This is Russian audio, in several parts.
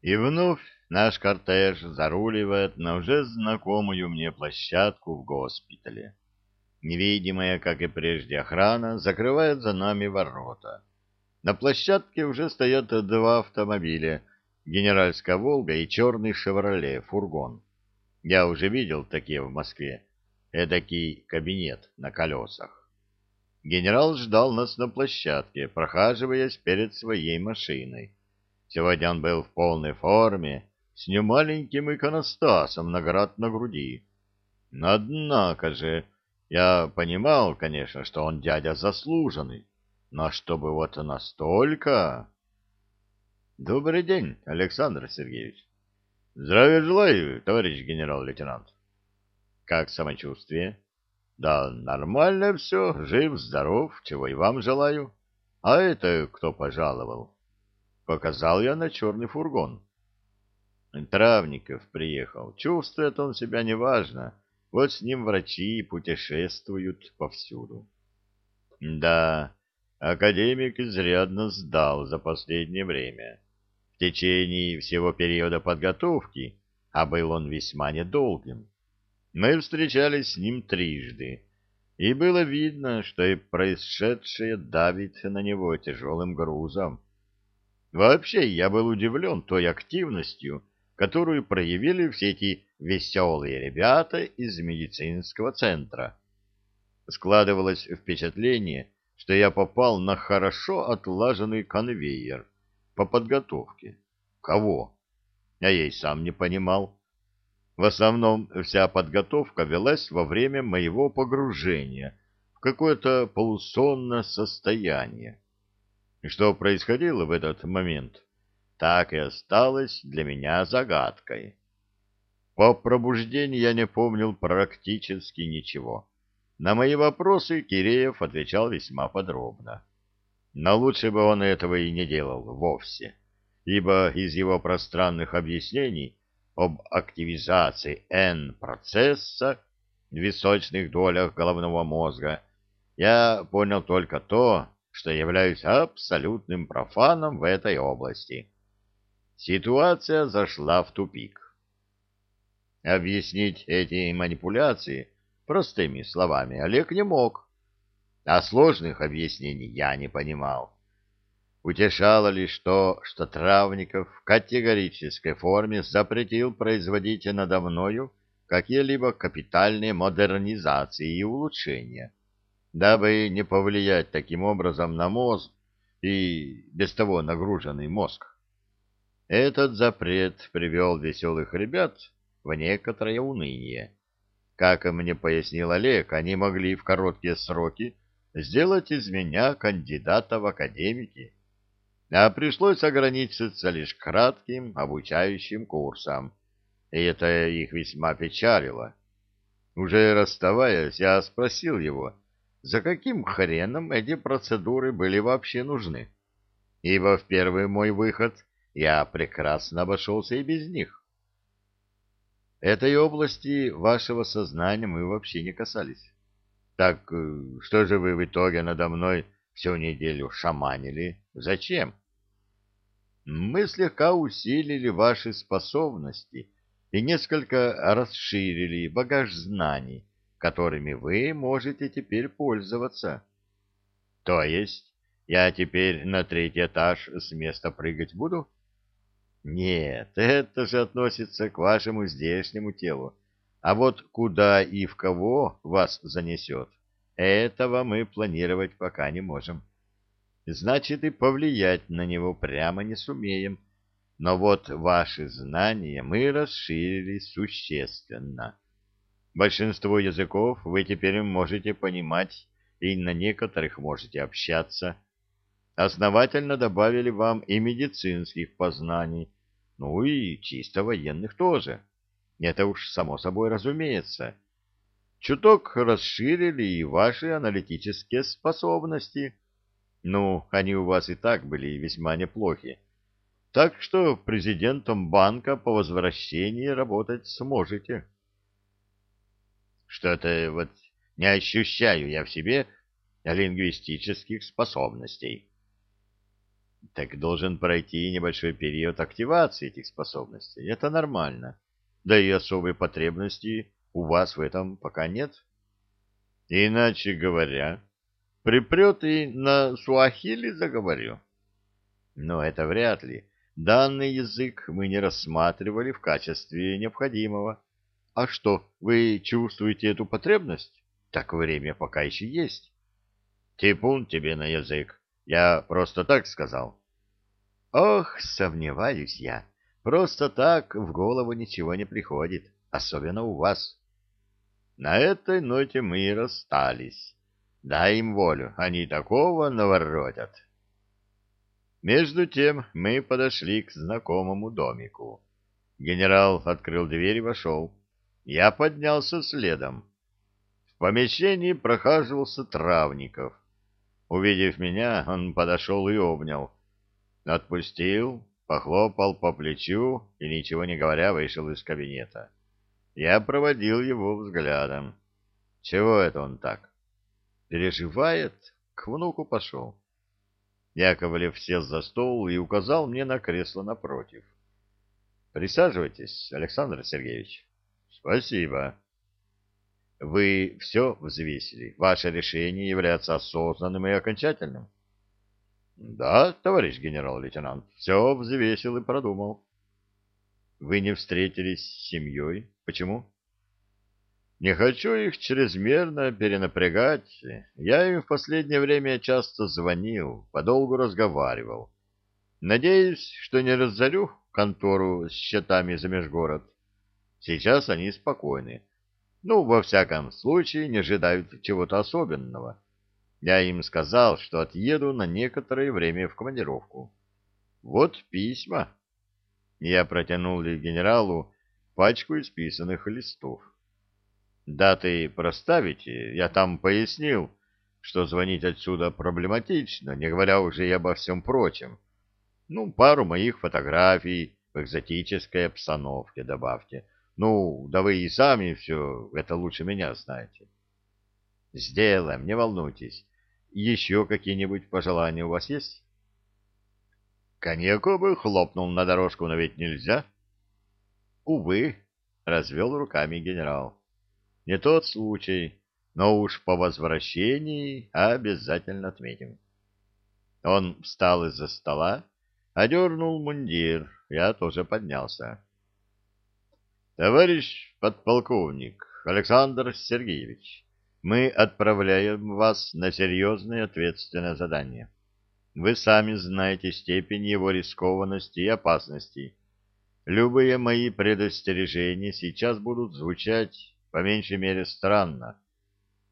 И вновь наш кортеж заруливает на уже знакомую мне площадку в госпитале. Невидимая, как и прежде, охрана закрывает за нами ворота. На площадке уже стоят два автомобиля, генеральская «Волга» и черный «Шевроле» фургон. Я уже видел такие в Москве. Эдакий кабинет на колесах. Генерал ждал нас на площадке, прохаживаясь перед своей машиной. Сегодня он был в полной форме, с немаленьким иконостасом наград на груди. Однако же, я понимал, конечно, что он дядя заслуженный, но чтобы вот настолько... Добрый день, Александр Сергеевич. Здравия желаю, товарищ генерал-лейтенант. Как самочувствие? Да нормально все, жив-здоров, чего и вам желаю. А это кто пожаловал? Показал я на черный фургон. Травников приехал. Чувствует он себя неважно. Вот с ним врачи путешествуют повсюду. Да, академик изрядно сдал за последнее время. В течение всего периода подготовки, а был он весьма недолгим, мы встречались с ним трижды, и было видно, что и происшедшее давит на него тяжелым грузом. Вообще, я был удивлен той активностью, которую проявили все эти веселые ребята из медицинского центра. Складывалось впечатление, что я попал на хорошо отлаженный конвейер по подготовке. Кого? Я ей сам не понимал. В основном вся подготовка велась во время моего погружения в какое-то полусонное состояние. Что происходило в этот момент, так и осталось для меня загадкой. По пробуждении я не помнил практически ничего. На мои вопросы Киреев отвечал весьма подробно. Но лучше бы он этого и не делал вовсе, ибо из его пространных объяснений об активизации N-процесса в височных долях головного мозга я понял только то, что являюсь абсолютным профаном в этой области. Ситуация зашла в тупик. Объяснить эти манипуляции простыми словами Олег не мог, а сложных объяснений я не понимал. Утешало лишь то, что Травников в категорической форме запретил производить надо мною какие-либо капитальные модернизации и улучшения, дабы не повлиять таким образом на мозг и без того нагруженный мозг. Этот запрет привел веселых ребят в некоторое уныние. Как мне пояснил Олег, они могли в короткие сроки сделать из меня кандидата в академики, а пришлось ограничиться лишь кратким обучающим курсом, и это их весьма печалило. Уже расставаясь, я спросил его, за каким хреном эти процедуры были вообще нужны, ибо в первый мой выход я прекрасно обошелся и без них. Этой области вашего сознания мы вообще не касались. Так э, что же вы в итоге надо мной всю неделю шаманили? Зачем? Мы слегка усилили ваши способности и несколько расширили багаж знаний, которыми вы можете теперь пользоваться. То есть я теперь на третий этаж с места прыгать буду? Нет, это же относится к вашему здешнему телу. А вот куда и в кого вас занесет, этого мы планировать пока не можем. Значит, и повлиять на него прямо не сумеем. Но вот ваши знания мы расширили существенно. Большинство языков вы теперь можете понимать и на некоторых можете общаться. Основательно добавили вам и медицинских познаний, ну и чисто военных тоже. Это уж само собой разумеется. Чуток расширили и ваши аналитические способности. Ну, они у вас и так были весьма неплохи. Так что президентом банка по возвращении работать сможете. Что-то вот не ощущаю я в себе лингвистических способностей. Так должен пройти небольшой период активации этих способностей. Это нормально. Да и особой потребности у вас в этом пока нет. Иначе говоря, припрет и на суахили заговорю. Но это вряд ли. Данный язык мы не рассматривали в качестве необходимого. А что, вы чувствуете эту потребность? Так время пока еще есть. Типун тебе на язык. Я просто так сказал. Ох, сомневаюсь я. Просто так в голову ничего не приходит, особенно у вас. На этой ноте мы и расстались. Дай им волю, они такого наворотят. Между тем мы подошли к знакомому домику. Генерал открыл дверь и вошел. Я поднялся следом. В помещении прохаживался Травников. Увидев меня, он подошел и обнял. Отпустил, похлопал по плечу и, ничего не говоря, вышел из кабинета. Я проводил его взглядом. Чего это он так? Переживает? К внуку пошел. Яковлев сел за стол и указал мне на кресло напротив. Присаживайтесь, Александр Сергеевич. Спасибо. Вы все взвесили. Ваше решение является осознанным и окончательным. Да, товарищ генерал-лейтенант, все взвесил и продумал. Вы не встретились с семьей? Почему? Не хочу их чрезмерно перенапрягать. Я им в последнее время часто звонил, подолгу разговаривал. Надеюсь, что не разорю контору с счетами за межгород. Сейчас они спокойны. Ну, во всяком случае, не ожидают чего-то особенного. Я им сказал, что отъеду на некоторое время в командировку. Вот письма. Я протянул генералу пачку исписанных листов. Даты проставите, я там пояснил, что звонить отсюда проблематично, не говоря уже и обо всем прочем. Ну, пару моих фотографий в экзотической обстановке добавьте. Ну, да вы и сами все это лучше меня знаете. Сделаем, не волнуйтесь. Еще какие-нибудь пожелания у вас есть? Коньяку бы хлопнул на дорожку, но ведь нельзя. Увы, развел руками генерал. Не тот случай, но уж по возвращении обязательно отметим. Он встал из-за стола, одернул мундир, я тоже поднялся. Товарищ подполковник Александр Сергеевич, мы отправляем вас на серьезное ответственное задание. Вы сами знаете степень его рискованности и опасности. Любые мои предостережения сейчас будут звучать по меньшей мере странно.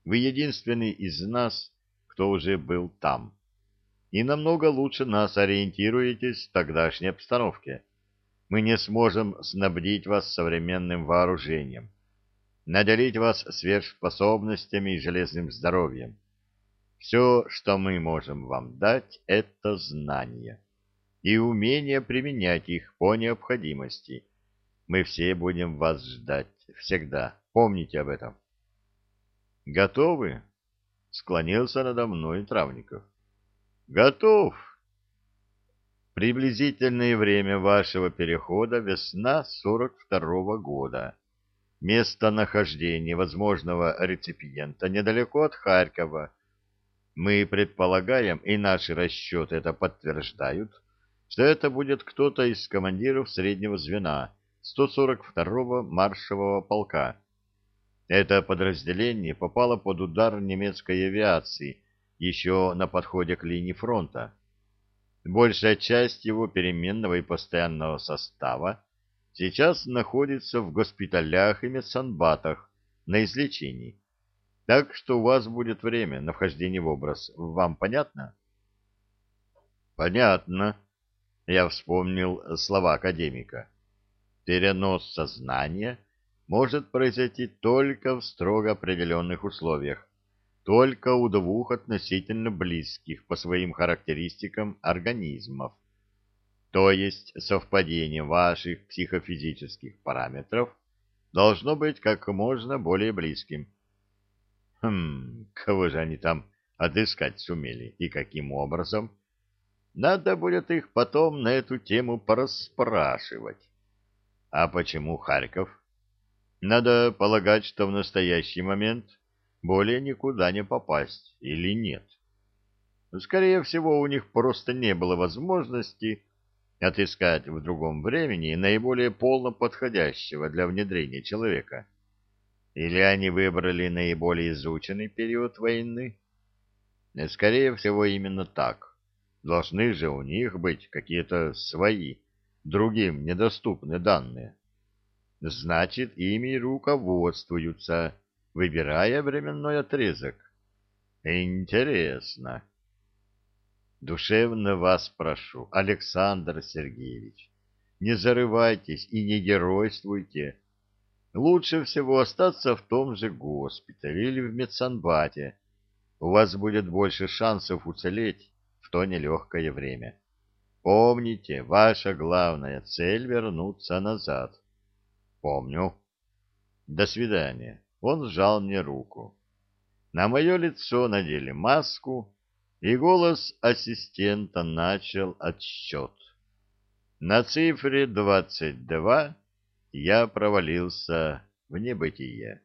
Вы единственный из нас, кто уже был там. И намного лучше нас ориентируетесь в тогдашней обстановке. Мы не сможем снабдить вас современным вооружением, наделить вас сверхспособностями и железным здоровьем. Все, что мы можем вам дать, это знания и умение применять их по необходимости. Мы все будем вас ждать, всегда. Помните об этом. Готовы? Склонился надо мной Травников. Готов. Приблизительное время вашего перехода весна сорок второго года. Место нахождения возможного реципиента недалеко от Харькова, мы предполагаем, и наши расчеты это подтверждают, что это будет кто-то из командиров среднего звена 142-го маршевого полка. Это подразделение попало под удар немецкой авиации еще на подходе к линии фронта. Большая часть его переменного и постоянного состава сейчас находится в госпиталях и медсанбатах на излечении так что у вас будет время на вхождение в образ. Вам понятно? Понятно. Я вспомнил слова академика. Перенос сознания может произойти только в строго определенных условиях, только у двух относительно близких по своим характеристикам организмов. То есть совпадение ваших психофизических параметров должно быть как можно более близким Хм, кого же они там отыскать сумели и каким образом? Надо будет их потом на эту тему порасспрашивать. А почему Харьков? Надо полагать, что в настоящий момент более никуда не попасть или нет. Скорее всего, у них просто не было возможности отыскать в другом времени наиболее полно подходящего для внедрения человека. Или они выбрали наиболее изученный период войны? Скорее всего, именно так. Должны же у них быть какие-то свои, другим недоступные данные. Значит, ими руководствуются, выбирая временной отрезок. Интересно. Душевно вас прошу, Александр Сергеевич, не зарывайтесь и не геройствуйте. Лучше всего остаться в том же госпитале или в медсанбате. У вас будет больше шансов уцелеть в то нелегкое время. Помните, ваша главная цель — вернуться назад. Помню. До свидания. Он сжал мне руку. На мое лицо надели маску, и голос ассистента начал отсчет. На цифре двадцать два я провалился в небытие.